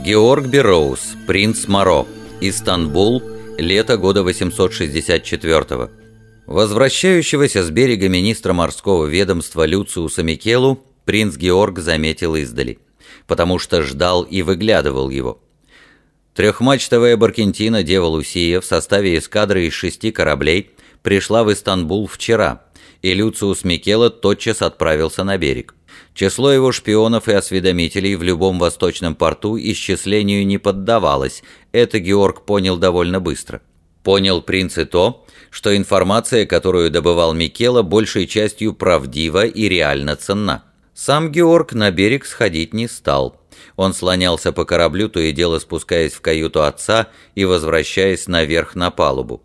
Георг Бероуз, принц Моро, Истанбул, лето года 864 Возвращающегося с берега министра морского ведомства Люциуса Микелу принц Георг заметил издали, потому что ждал и выглядывал его. Трехмачтовая Баркентина Дева Лусия в составе эскадры из шести кораблей пришла в Истанбул вчера, и Люциус Микела тотчас отправился на берег. Число его шпионов и осведомителей в любом восточном порту исчислению не поддавалось, это Георг понял довольно быстро. Понял принц и то, что информация, которую добывал Микела, большей частью правдива и реально ценна. Сам Георг на берег сходить не стал. Он слонялся по кораблю, то и дело спускаясь в каюту отца и возвращаясь наверх на палубу.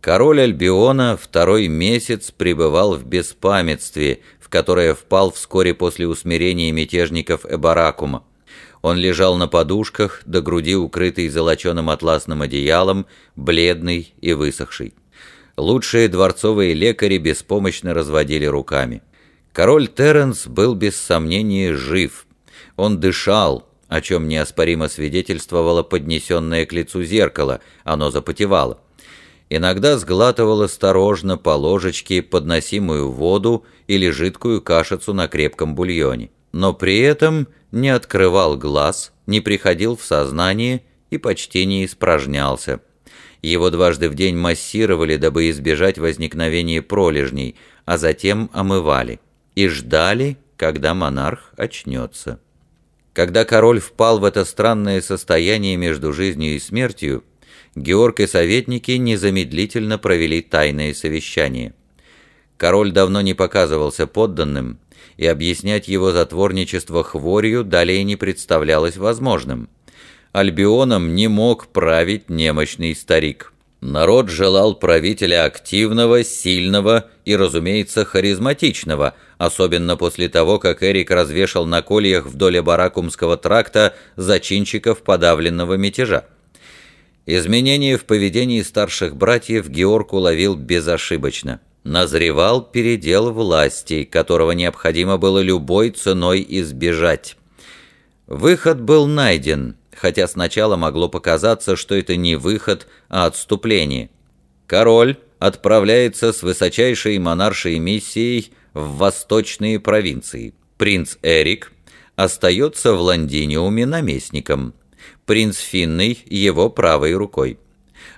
Король Альбиона второй месяц пребывал в беспамятстве, которое впал вскоре после усмирения мятежников Эбаракума. Он лежал на подушках, до груди укрытый золоченым атласным одеялом, бледный и высохший. Лучшие дворцовые лекари беспомощно разводили руками. Король Терренс был без сомнения жив. Он дышал, о чем неоспоримо свидетельствовало поднесенное к лицу зеркало, оно запотевало. Иногда сглатывал осторожно по ложечке подносимую воду или жидкую кашицу на крепком бульоне. Но при этом не открывал глаз, не приходил в сознание и почти не испражнялся. Его дважды в день массировали, дабы избежать возникновения пролежней, а затем омывали. И ждали, когда монарх очнется. Когда король впал в это странное состояние между жизнью и смертью, Георг и советники незамедлительно провели тайное совещание. Король давно не показывался подданным, и объяснять его затворничество хворью далее не представлялось возможным. Альбионом не мог править немощный старик. Народ желал правителя активного, сильного и, разумеется, харизматичного, особенно после того, как Эрик развешал на кольях вдоль Баракумского тракта зачинщиков подавленного мятежа. Изменения в поведении старших братьев Георг уловил безошибочно. Назревал передел власти, которого необходимо было любой ценой избежать. Выход был найден, хотя сначала могло показаться, что это не выход, а отступление. Король отправляется с высочайшей монаршей миссией в восточные провинции. Принц Эрик остается в Лондиниуме наместником – принц Финный его правой рукой.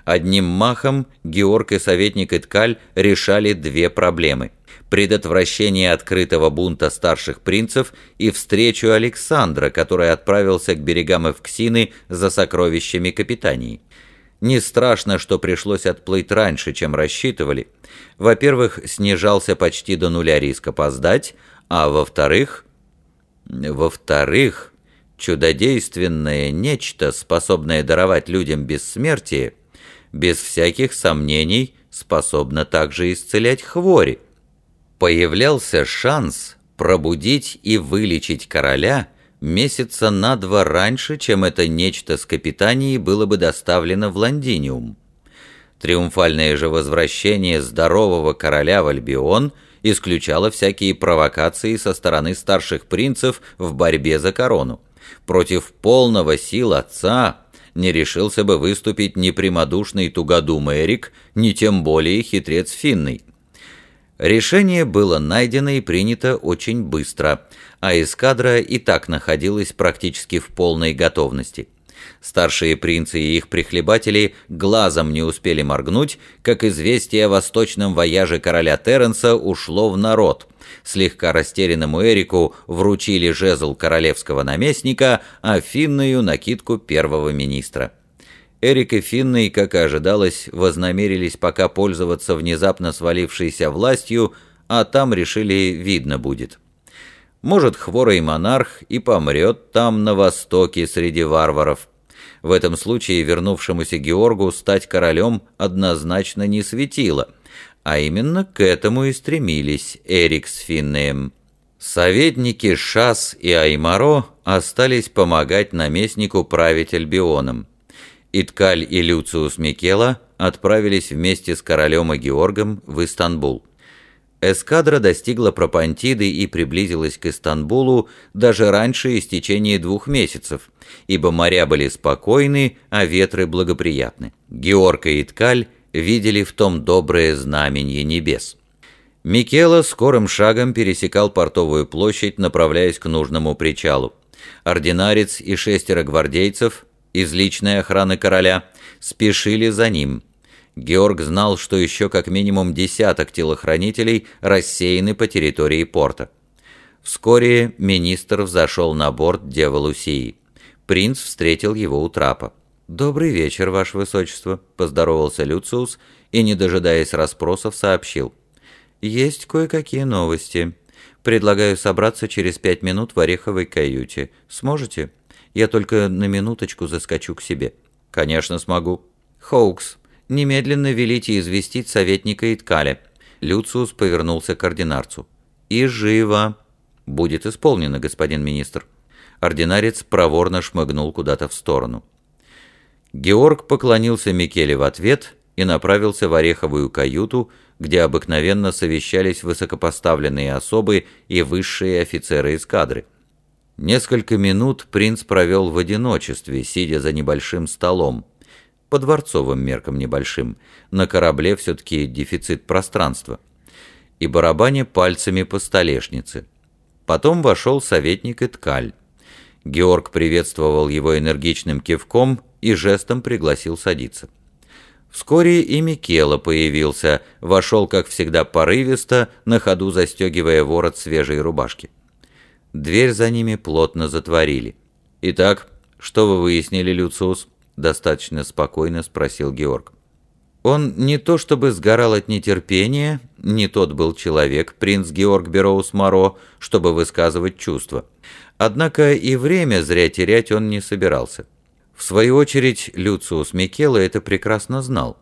Одним махом Георг и советник Иткаль решали две проблемы – предотвращение открытого бунта старших принцев и встречу Александра, который отправился к берегам Эвксины за сокровищами капитании. Не страшно, что пришлось отплыть раньше, чем рассчитывали. Во-первых, снижался почти до нуля риск опоздать, а во-вторых... Во-вторых, чудодейственное нечто, способное даровать людям бессмертие, без всяких сомнений способно также исцелять хвори. Появлялся шанс пробудить и вылечить короля месяца на два раньше, чем это нечто с капитанией было бы доставлено в Лондиниум. Триумфальное же возвращение здорового короля в Альбион исключало всякие провокации со стороны старших принцев в борьбе за корону против полного сил отца не решился бы выступить ни прямодушный тугодум Эрик, ни тем более хитрец Финный. Решение было найдено и принято очень быстро, а эскадра и так находилась практически в полной готовности. Старшие принцы и их прихлебатели глазом не успели моргнуть, как известие о восточном вояже короля Терренса ушло в народ. Слегка растерянному Эрику вручили жезл королевского наместника, а Финную накидку первого министра. Эрик и Финный, как и ожидалось, вознамерились пока пользоваться внезапно свалившейся властью, а там решили видно будет. Может, хворый монарх и помрет там, на востоке, среди варваров. В этом случае вернувшемуся Георгу стать королем однозначно не светило, а именно к этому и стремились Эрик с Финнеем. Советники Шас и Аймаро остались помогать наместнику править Альбионом. Иткаль и Люциус Микела отправились вместе с королем и Георгом в Истанбул. Эскадра достигла Пропантиды и приблизилась к Истанбулу даже раньше истечения двух месяцев, ибо моря были спокойны, а ветры благоприятны. Георг и Иткаль видели в том доброе знаменье небес. Микела скорым шагом пересекал портовую площадь, направляясь к нужному причалу. Ординарец и шестеро гвардейцев из личной охраны короля спешили за ним – Георг знал, что еще как минимум десяток телохранителей рассеяны по территории порта. Вскоре министр взошел на борт Девы Лусии. Принц встретил его у трапа. «Добрый вечер, Ваше Высочество», — поздоровался Люциус и, не дожидаясь расспросов, сообщил. «Есть кое-какие новости. Предлагаю собраться через пять минут в Ореховой каюте. Сможете? Я только на минуточку заскочу к себе». «Конечно смогу». «Хоукс, Немедленно велите известить советника Иткаля». Люциус повернулся к ординарцу. «И живо!» «Будет исполнено, господин министр». Ординарец проворно шмыгнул куда-то в сторону. Георг поклонился Микеле в ответ и направился в Ореховую каюту, где обыкновенно совещались высокопоставленные особы и высшие офицеры эскадры. Несколько минут принц провел в одиночестве, сидя за небольшим столом по дворцовым меркам небольшим, на корабле все-таки дефицит пространства, и барабаня пальцами по столешнице. Потом вошел советник Иткаль. Георг приветствовал его энергичным кивком и жестом пригласил садиться. Вскоре и Микела появился, вошел, как всегда, порывисто, на ходу застегивая ворот свежей рубашки. Дверь за ними плотно затворили. «Итак, что вы выяснили, Люциус?» Достаточно спокойно спросил Георг. Он не то чтобы сгорал от нетерпения, не тот был человек, принц Георг Бероус Моро, чтобы высказывать чувства. Однако и время зря терять он не собирался. В свою очередь, Люциус Микела это прекрасно знал.